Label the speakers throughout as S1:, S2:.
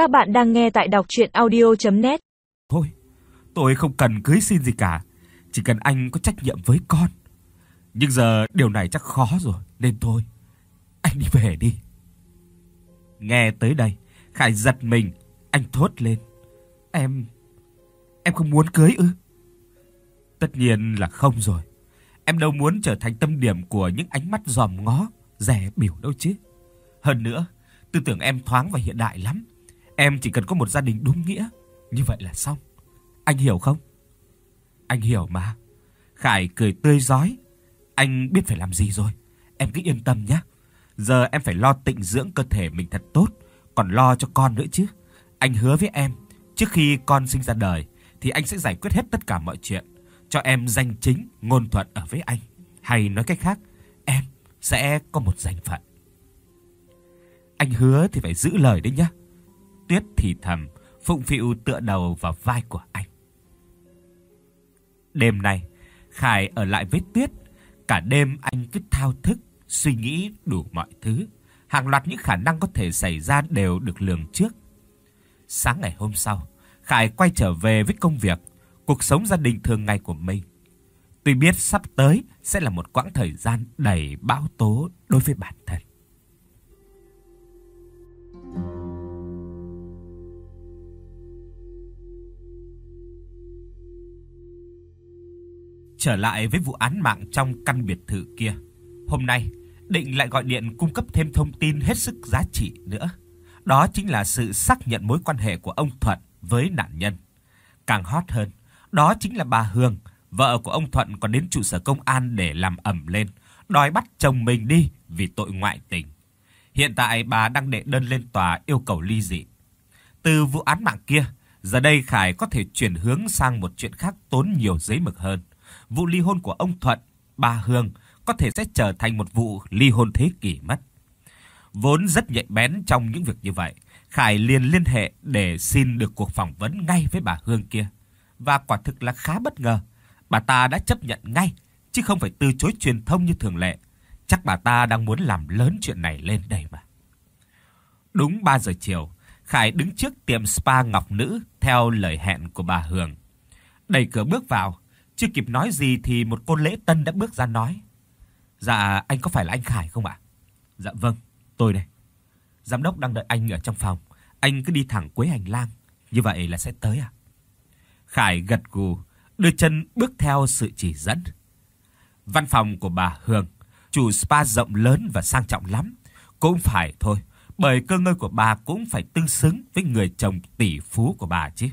S1: Các bạn đang nghe tại đọc audio net
S2: Thôi, tôi không cần cưới xin gì cả, chỉ cần anh có trách nhiệm với con. Nhưng giờ điều này chắc khó rồi, nên thôi, anh đi về đi. Nghe tới đây, Khải giật mình, anh thốt lên. Em em không muốn cưới ư? Tất nhiên là không rồi. Em đâu muốn trở thành tâm điểm của những ánh mắt dòm ngó, rẻ biểu đâu chứ. Hơn nữa, tư tưởng em thoáng và hiện đại lắm. Em chỉ cần có một gia đình đúng nghĩa, như vậy là xong. Anh hiểu không? Anh hiểu mà. Khải cười tươi rói. Anh biết phải làm gì rồi. Em cứ yên tâm nhé. Giờ em phải lo tịnh dưỡng cơ thể mình thật tốt, còn lo cho con nữa chứ. Anh hứa với em, trước khi con sinh ra đời thì anh sẽ giải quyết hết tất cả mọi chuyện, cho em danh chính ngôn thuận ở với anh. Hay nói cách khác, em sẽ có một danh phận. Anh hứa thì phải giữ lời đấy nhé. Tuyết thì thầm, phụng phịu tựa đầu vào vai của anh. Đêm nay, Khải ở lại với Tuyết, cả đêm anh cứ thao thức suy nghĩ đủ mọi thứ, hàng loạt những khả năng có thể xảy ra đều được lường trước. Sáng ngày hôm sau, Khải quay trở về với công việc, cuộc sống gia đình thường ngày của mình. Tuy biết sắp tới sẽ là một quãng thời gian đầy bão tố đối với bản thân. Trở lại với vụ án mạng trong căn biệt thự kia. Hôm nay, Định lại gọi điện cung cấp thêm thông tin hết sức giá trị nữa. Đó chính là sự xác nhận mối quan hệ của ông Thuận với nạn nhân. Càng hot hơn, đó chính là bà Hương, vợ của ông Thuận còn đến trụ sở công an để làm ẩm lên, đòi bắt chồng mình đi vì tội ngoại tình. Hiện tại bà đang đệ đơn lên tòa yêu cầu ly dị. Từ vụ án mạng kia, giờ đây Khải có thể chuyển hướng sang một chuyện khác tốn nhiều giấy mực hơn. Vụ ly hôn của ông Thuận, bà Hương có thể sẽ trở thành một vụ ly hôn thế kỷ mất. Vốn rất nhạy bén trong những việc như vậy, Khải liền liên hệ để xin được cuộc phỏng vấn ngay với bà Hương kia. Và quả thực là khá bất ngờ, bà ta đã chấp nhận ngay chứ không phải từ chối truyền thông như thường lệ. Chắc bà ta đang muốn làm lớn chuyện này lên đây mà. Đúng 3 giờ chiều, Khải đứng trước tiệm spa Ngọc Nữ theo lời hẹn của bà Hương. Đẩy cửa bước vào, chưa kịp nói gì thì một cô lễ tân đã bước ra nói: "Dạ, anh có phải là anh Khải không ạ?" "Dạ vâng, tôi đây." Giám đốc đang đợi anh ở trong phòng, anh cứ đi thẳng cuối hành lang, như vậy là sẽ tới à? Khải gật gù, đưa chân bước theo sự chỉ dẫn. Văn phòng của bà Hương, chủ spa rộng lớn và sang trọng lắm, cũng phải thôi, bởi cơ ngơi của bà cũng phải tương xứng với người chồng tỷ phú của bà chứ.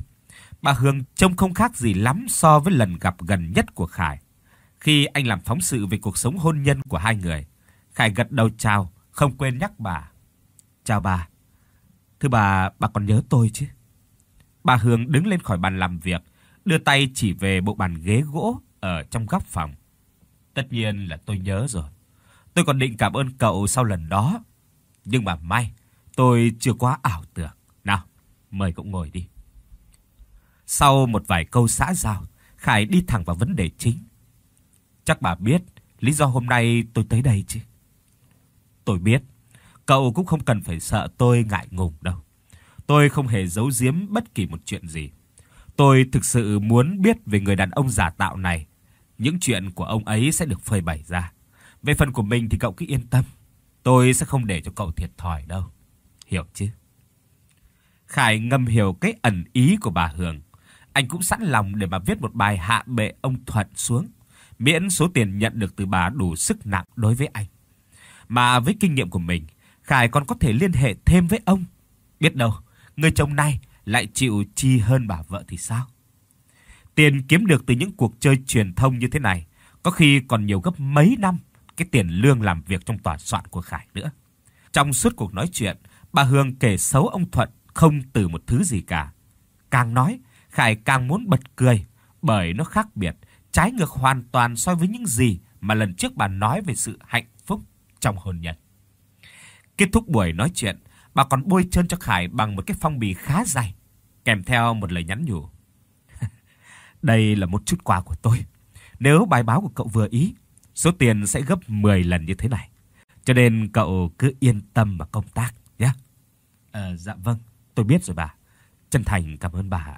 S2: Bà Hương trông không khác gì lắm so với lần gặp gần nhất của Khải. Khi anh làm phóng sự về cuộc sống hôn nhân của hai người, Khải gật đầu chào, không quên nhắc bà. "Chào bà. Thưa bà, bà còn nhớ tôi chứ?" Bà Hương đứng lên khỏi bàn làm việc, đưa tay chỉ về bộ bàn ghế gỗ ở trong góc phòng. "Tất nhiên là tôi nhớ rồi. Tôi còn định cảm ơn cậu sau lần đó, nhưng mà may tôi chưa quá ảo tưởng. Nào, mời cậu ngồi đi." Sau một vài câu xã giao, Khải đi thẳng vào vấn đề chính. Chắc bà biết lý do hôm nay tôi tới đây chứ? Tôi biết, cậu cũng không cần phải sợ tôi ngại ngùng đâu. Tôi không hề giấu giếm bất kỳ một chuyện gì. Tôi thực sự muốn biết về người đàn ông giả tạo này. Những chuyện của ông ấy sẽ được phơi bày ra. Về phần của mình thì cậu cứ yên tâm, tôi sẽ không để cho cậu thiệt thòi đâu. Hiểu chứ? Khải ngầm hiểu cái ẩn ý của bà Hương. Anh cũng sẵn lòng để mà viết một bài hạ bệ ông Thuận xuống, miễn số tiền nhận được từ bà đủ sức nặng đối với anh. Mà với kinh nghiệm của mình, Khải còn có thể liên hệ thêm với ông. Biết đâu, người chồng này lại chịu chi hơn bà vợ thì sao? Tiền kiếm được từ những cuộc chơi truyền thông như thế này, có khi còn nhiều gấp mấy năm cái tiền lương làm việc trong tòa soạn của Khải nữa. Trong suốt cuộc nói chuyện, bà Hương kể xấu ông Thuận không từ một thứ gì cả. Càng nói, Khải càng muốn bật cười, bởi nó khác biệt, trái ngược hoàn toàn so với những gì mà lần trước bà nói về sự hạnh phúc trong hôn nhân. Kết thúc buổi nói chuyện, bà còn bôi trơn cho Khải bằng một cái phong bì khá dày, kèm theo một lời nhắn nhủ. Đây là một chút quà của tôi. Nếu bài báo của cậu vừa ý, số tiền sẽ gấp 10 lần như thế này. Cho nên cậu cứ yên tâm mà công tác nhé. À, dạ vâng, Tôi biết rồi bà. Chân thành cảm ơn bà.